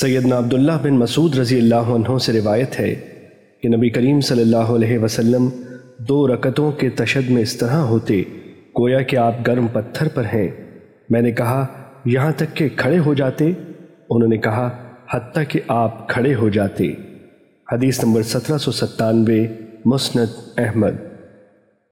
سیدنا عبداللہ بن مسعود رضی اللہ عنہ سے روایت ہے کہ نبی کریم صلی اللہ علیہ وسلم دو رکتوں کے تشد میں اس طرح ہوتے، گویا کہ آپ گرم پتھر پر ہیں۔ میں نے کہا، یہاں تک کہ کھڑے ہو جاتے۔ انہوں نے کہا، حتیٰ کہ آپ کھڑے ہو جاتے۔ حدیث نمبر سترہ سو ستانوے، مسند احمد۔